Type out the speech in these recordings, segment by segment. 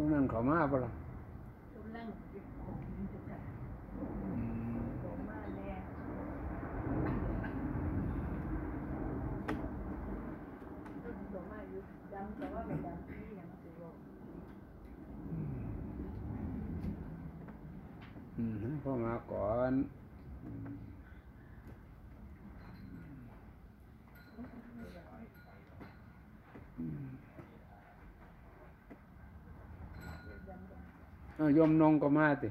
ช่วงนั้นเขามาปะล่ะกำลังเก็บของอยู่ค่ะ อืม ของมาแน่ต้นดอกไม้อยู่ดำแต่ว่าไม่ดำที่ยังสิบอก อืมให้พ่อมาก่อนอืมอืมเอาโยมนงก็มาติ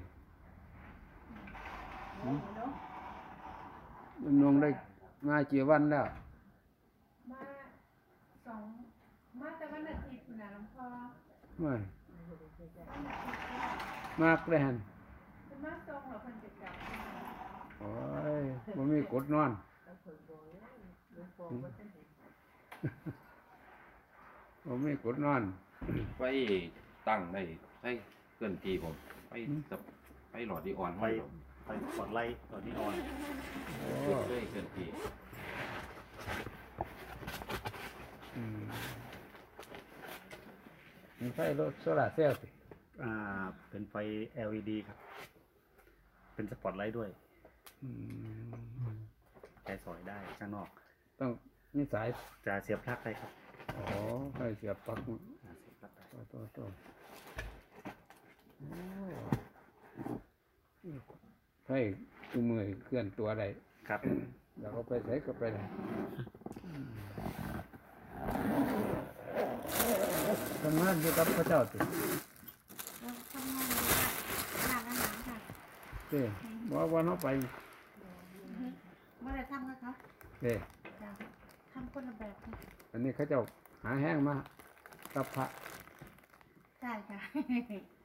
เนาะเนาะโยมนงได้มากี่วันแล้ว มาสองมาแต่วันอาทิตย์นะหลวงพ่อไม่วันอาทิตย์มากเลยฮันจะมาส่งเหรอเพิ่นจะกลับโอ้ยมันมีกดนอนแล้วเพิ่นบอกแล้วหลวงพ่อว่าจะเห็นมันมีกดนอนไฟตั้งได้ใช้ เกินทีผมไฟสับไฟหลอดดีออนไปไปกดไล่ตอนนี้ออนโอ้เกินเกินทีอืมมันไฟรถโซลาร์เซลล์สิอ่า เป็นไฟ LED ครับ เป็นสปอตไลท์ด้วยอืมใช้สอยได้ข้างนอก ต้องมีสายจะเสียบปลั๊กได้ครับอ๋อให้เสียบปลั๊กอ่าเสียบปลั๊กได้โตัวตัวตัวโอ้ ให้ตัวมือเคลื่อนตัวได้ครับ แล้วก็ไปใส่ก็ไปได้ทำงานอยู่กับพระเจ้าติเราทำงานอยู่ร้านอาหารค่ะเด้บอกว่าน้องไปเมื่อไรทำกันคะเด้จ้ะทำคนละแบบค่ะอันนี้เขาเจ้าหาแห้งมากับพระใช่ค่ะ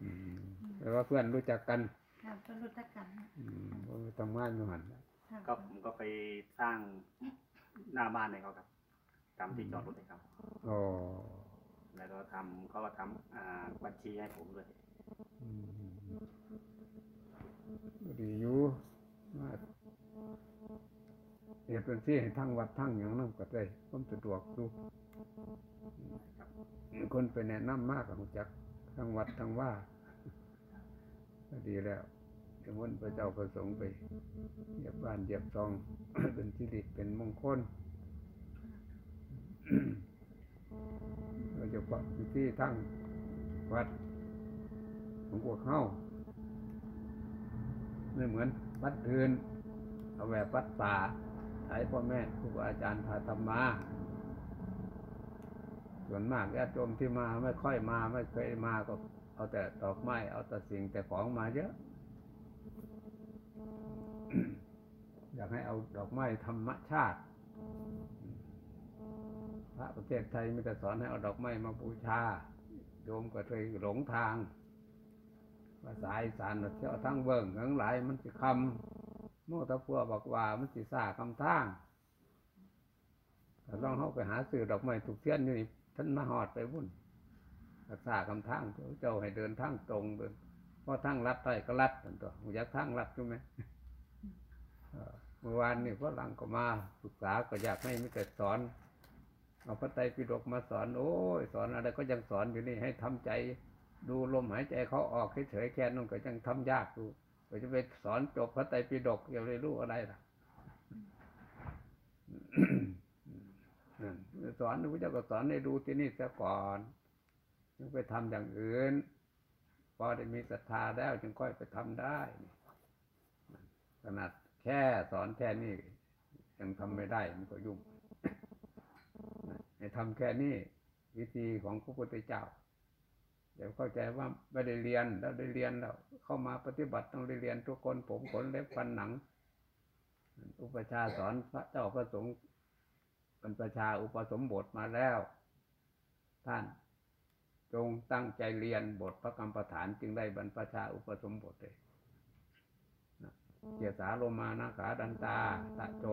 อืมแต่ว่าเพื่อนรู้จักกัน ค่ะเป็นรู้จักกันค่ะอืมบ่ไปทำงานอยู่หันค่ะก็ผมก็ไปสร้างหน้าบ้านให้เขาครับทำที่จอดรถให้เขาอ๋อแล้วก็ทำเขาก็ทำอ่าบัญชีให้ผมด้วยอืมก็ดีอยู่มาเหตุเป็นที่ให้ทั้งวัดทั้งอย่างนั้นก็ได้ผมสะดวกดูครับคนไปแนะนำมากกับจักทั้งวัดทั้งว่า ก็ดีแล้วเดี๋ยววันพระเจ้าประสงค์ไปเหยียบบ้านเหยียบซอง เป็นสิริเป็นมงคลเราจะปักที่ทั้งวัดของพวกเข้าไม่เหมือนวัดอื่นเอาแบบวัดป่าใช้พ่อแม่ครูอาจารย์พาทำมา ส่วนมากญาติโยมที่มาไม่ค่อยมาไม่เคยมาก็ เอาแต่ดอกไม้เอาแต่สิ่งแต่ของมาเยอะ อยากให้เอาดอกไม้ธรรมชาติ พระประเทศไทยไมแต่สอนให้เอาดอกไม้มาบูชาโยมก็เคยหลงทางภาษาอีสานเที่ยวทั้งเบิ่งทั้งหลายมันสิคำโมตะพัวบอกว่ามันสิซ่าคำทางต่ลองเข้าไปหาซื้อดอกไม้ถูกเทียนอยู่นี่ท่านมาหอดไปวุ่น รักษาคำทางเจ้าให้เดินทางตรงเดินพราะทางลัดไปก็ลัดนั่นตัวอยากทางลัดใช่ไหมเมื่อวานนี่ฝรั่งก็มาศึกษาก็อยากให้มิแต่สอน เอาพระไตรปิฎกมาสอน โอ้ยสอนอะไรก็ยังสอนอยู่นี่ให้ทำใจ ดูลมหายใจเขาออกเฉยๆแค่นั้นก็ยังทำยากดูก็จะไปสอนจบพระไตรปิฎกอย่าไปรู้อะไรล่ะนั่นสอนพระเจ้าก็สอนให้ดูที่นี่ซะก่อน จึงไปทำอย่างอื่น พอได้มีศรัทธาแล้วจึงค่อยไปทำได้ ขนาดแค่สอนแค่นี้ยังทำไม่ได้มันก็ยุ่งให้ทำแค่นี้วิธีของพระพุทธเจ้า เดี๋ยวเข้าใจว่าไม่ได้เรียนแล้วได้เรียนแล้ว เข้ามาปฏิบัติต้องได้เรียนทุกคนผมขนเล็บฟันหนัง อุปชาสอนพระเจ้าพระสงฆ์เป็นประชาอุปสมบทมาแล้ว ท่าน จงตั้งใจเรียนบทพระกรรมประฐานจึงได้บรรพชาอุปสมบทเลยนะเกียรสาโลมานาขาดันตาตะโจ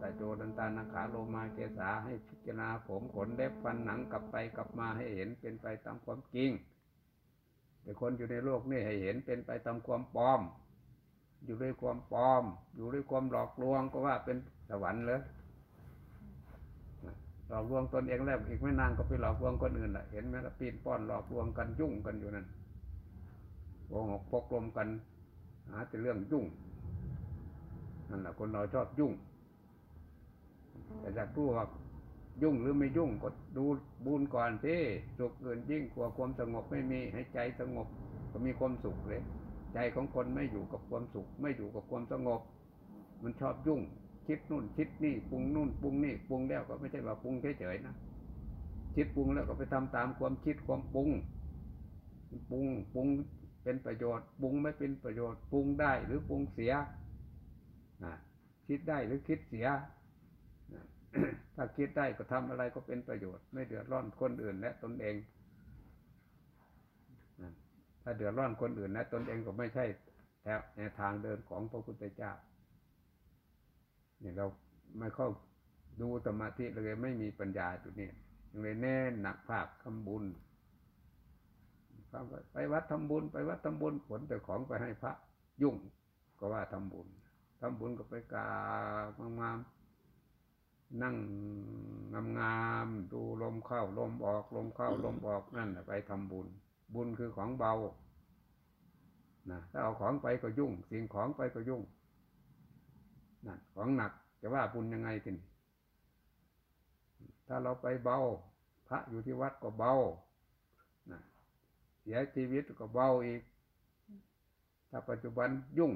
ตะโจดันตานาขาโลมาเกสาให้พิจารณาผมขนเล็บฟันหนังกลับไปกลับมาให้เห็นเป็นไปตามความจริง แต่คนอยู่ในโลกนี่ให้เห็นเป็นไปตามความปลอม อยู่ด้วยความปลอม อยู่ด้วยความหลอกลวงก็ว่าเป็นสวรรค์เลยส หลอกลวงตนเองแล้วอีกไม่นานก็ไปหลอกลวงคนอื่นแหละเห็นไหมล่ะปีนป้อนหลอกลวงกันยุ่งกันอยู่นั่นโกหกพกลมกันหาแต่เรื่องยุ่งนั่นแหละคนเราชอบยุ่ง แต่อยากรู้ว่ายุ่งหรือไม่ยุ่งก็ดูบุญก่อนที่สุขอื่นยิ่งกว่าความสงบไม่มีให้ใจสงบก็มีความสุขเลย ใจของคนไม่อยู่กับความสุข ไม่อยู่กับความสงบ มันชอบยุ่ง คิดนู่นคิดนี่ปรุงนู่นปรุงนี่ปรุงแล้วก็ไม่ใช่ว่าปรุงเฉยๆนะคิดปรุงแล้วก็ไปทำตามความคิดความปรุงปรุงปรุงเป็นประโยชน์ปรุงไม่เป็นประโยชน์ปรุงได้หรือปรุงเสียนะคิดได้หรือคิดเสียถ้าคิดได้ก็ทำอะไรก็เป็นประโยชน์ ไม่เดือดร้อนคนอื่นและตนเองถ้าเดือดร้อนคนอื่นและตนเองก็ไม่ใช่แถวในทางเดินของพระพุทธเจ้า เนี่ยเราไม่เข้าดูสมาธิเลยไม่มีปัญญาตัวนี้ยังเลยแน่หนักภาคทำบุญไปวัดทำบุญ ไปวัดทำบุญขนแต่ของไปให้พระยุ่งก็ว่าทำบุญทำบุญก็ไปกรากงามๆนั่งงามๆดูลมเข้าลมออกลมเข้าลมออกนั่นน่ะไปทำบุญ บุญคือของเบานะถ้าเอาของไปก็ยุ่ง สิ่งของไปก็ยุ่ง นั่นของหนักจะว่าบุญยังไงกันถ้าเราไปเบา พระอยู่ที่วัดก็เบานะเสียชีวิตก็เบาอีก ถ้าปัจจุบันยุ่ง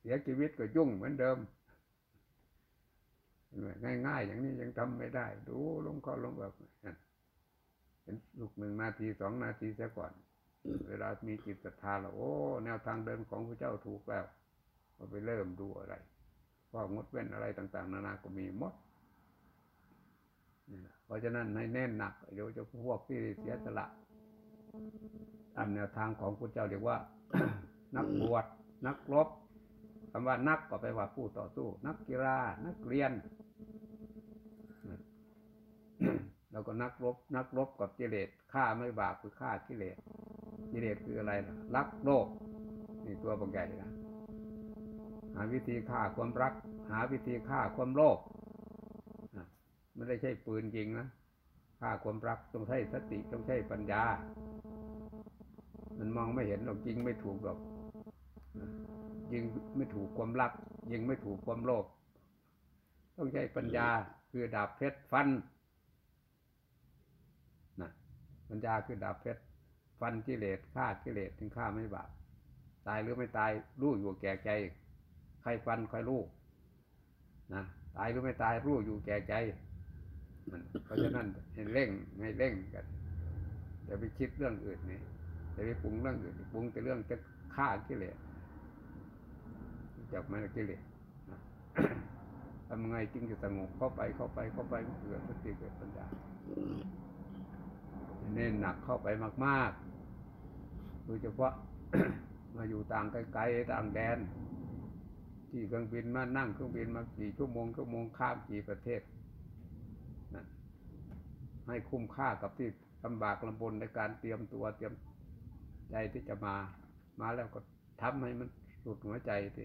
เสียชีวิตก็ยุ่งเหมือนเดิม ง่ายๆ อย่างนี้ยังทำไม่ได้ ดูลงเข้าลงแบบเป็นลูกหนึ่งนาทีสองนาทีเสียก่อน เวลามีจิตศรัทธาแล้วโอ้ แนวทางเดินของพระเจ้าถูกแล้วก็ไปเริ่มดูอะไร ข้องดเว้นอะไรต่าง ๆ นานาก็มีหมดเพราะฉะนั้นให้แน่นหนักเดี๋ยวจะพวกที่เสียสละตามแนวทางของพระเจ้าเรียกว่า นักบวชนักรบคำว่านักก็แปลว่าผู้ต่อสู้ นักกีฬานักเรียน แล้วก็นักรบ นักรบกับกิเลสฆ่าไม่บาปคือฆ่ากิเลสกิเลสคืออะไรล่ะรักโลกนี่ตัวบางใหญ่นะ หาวิธีฆ่าความรัก หาวิธีฆ่าความโลภไม่ได้ใช่ปืนยิงนะฆ่าความรักต้องใช้สติต้องใช้ปัญญา มันมองไม่เห็นหรอกยิงไม่ถูกหรอกยิงไม่ถูกความรัก ยิงไม่ถูกความโลภต้องใช้ปัญญาคือดาบเพชรฟันนะปัญญาคือดาบเพชรฟันกิเลสฆ่ากิเลสถึงฆ่าไม่บาปตายหรือไม่ตายรู้อยู่แก่ใจ ใครฟันใครรู้นะตายหรือไม่ตายรู้อยู่แก่ใจมันเพราะฉะนั้นให้เร่งให้เร่งกันอย่าไปคิดเรื่องอื่นนี่อย่าไปปรุงเรื่องอื่นปรุงแต่เรื่องจะฆ่ากิเลสจับมันกิเลสทำไงจึงจะสงบเข้าไปเข้าไปเข้าไปเกิดสติเกิดปัญญาเน้นหนักเข้าไปมากๆโดยเฉพาะมาอยู่ต่างไกลๆต่างแดน ที่เครื่องบินมานั่งเครื่องบินมากี่ชั่วโมงชั่วโมงข้ามกี่ประเทศนั่นให้คุ้มค่ากับที่ลำบากลำบนในการเตรียมตัวเตรียมใจที่จะมา มาแล้วก็ทำให้มันสุดหัวใจสิ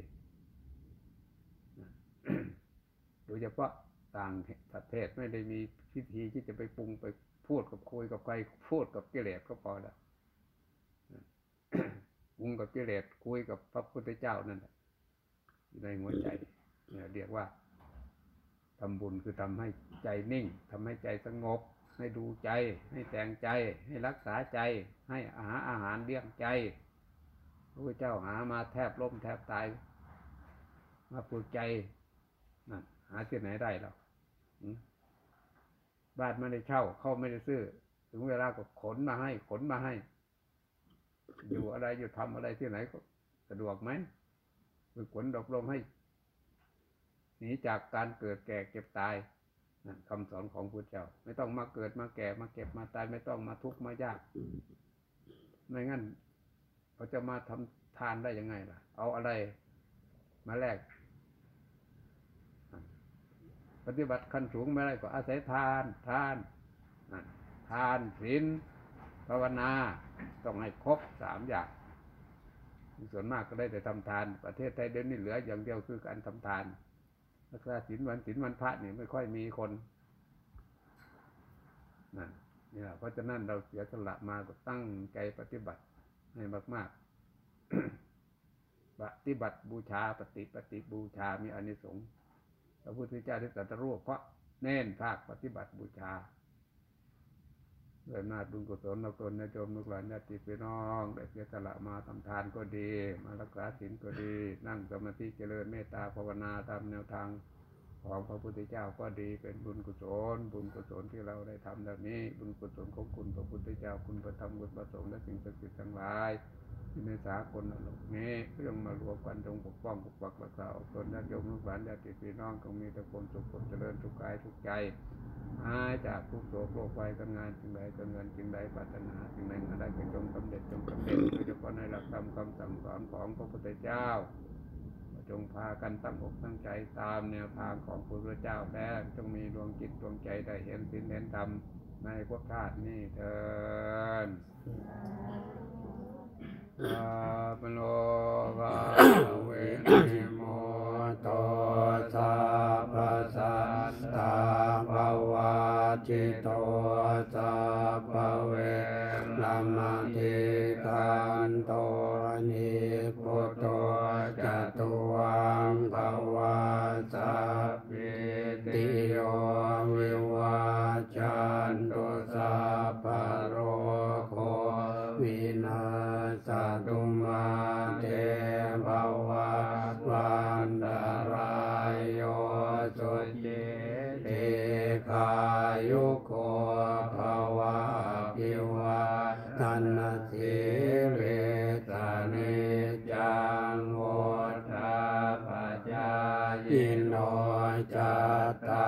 โดยเฉพาะต่างประเทศไม่ได้มีพิธีที่จะไปปรุงไปพูดกับคุยกับใครพูดกับกิเลสก็พอแล้วปรุงกับกิเลสคุยกับพระพุทธเจ้านั่นแหละ ในหัวใจเนี่ยเรียกว่าทำบุญคือทำให้ใจนิ่งทำให้ใจสงบ ให้ดูใจ ให้แต่งใจ ให้รักษาใจ ให้อาหารอาหารเลี้ยงใจพระพุทธเจ้าหามาแทบล้มแทบตาย มาปลูกใจนั่นหาที่ไหนได้หรอกบ้านไม่ได้เช่า เข้าไม่ได้ซื้อ ถึงเวลาก็ขนมาให้ ขนมาให้ อยู่อะไรอยู่ทำอะไรที่ไหนก็สะดวกไหม ฝึกฝนอบรมให้หนีจากการเกิดแก่เก็บตายนั่นคำสอนของพุทธเจ้า ไม่ต้องมาเกิดมาแก่มาเก็บมาตายไม่ต้องมาทุกข์มายากไม่งั้นเขาจะมาทำทานได้ยังไงล่ะ เอาอะไรมาแลกปฏิบัติขั้นสูงไม่ได้ก็อาศัยทาน ทานทานศีลภาวนา ต้องให้ครบสามอย่าง ส่วนมากก็ได้แต่ทำทาน ประเทศไทยเดี๋ยวนี้เหลืออย่างเดียวคือการทำทานรักษาศีลวันศีลวันพระนี่ไม่ค่อยมีคนนั่นเนี่ยเพราะฉะนั้นเราเสียสละมาก็ตั้งใจปฏิบัติให้มากๆ ปฏิบัติบูชาปฏิปฏิบูชามีอานิสงส์พระพุทธเจ้าที่ตรัสรู้เพราะเน้นภาคปฏิบัติบูชา ด้วยอำนาบุญกุศลเราตนญาติโยมลูกหลานญาติพี่น้องได้เสียสละมาทำทานก็ดี มารักษาศีลก็ดี นั่งสมาธิเจริญเมตตาภาวนาตามแนวทางของพระพุทธเจ้าก็ดีเป็นบุญกุศล บุญกุศลที่เราได้ทำแบบนี้ บุญกุศลของคุณพระพุทธเจ้าคุณพระธรรมคุณพระสงฆ์และสิ่งศักดิ์สิทธิ์ทั้งหลาย ในสากลโลกนี้เรื่องมารวมกันจงปกป้องปกปักรักษาตนญาติโยมลูกหลานญาติพี่น้องจงมีแต่ความสุขความเจริญทุกกายทุกใจหายจากทุกโศกโรคภัยการงานจึงใดการเงินจึงใดปรารถนาจึงใดมาได้เป็นจงสำเร็จจงสำเร็จโดยเฉพาะในหลักธรรมคำสั่งสอนของพระพุทธเจ้าจงพากันตั้งอกตั้งใจตามแนวทางของพระพุทธเจ้าแล้วจงมีดวงจิตดวงใจได้เห็นสิ่งเห็นธรรมในภพชาตินี้เถิด สิเวตานิจังโหตาปัจจายิโนจัตตา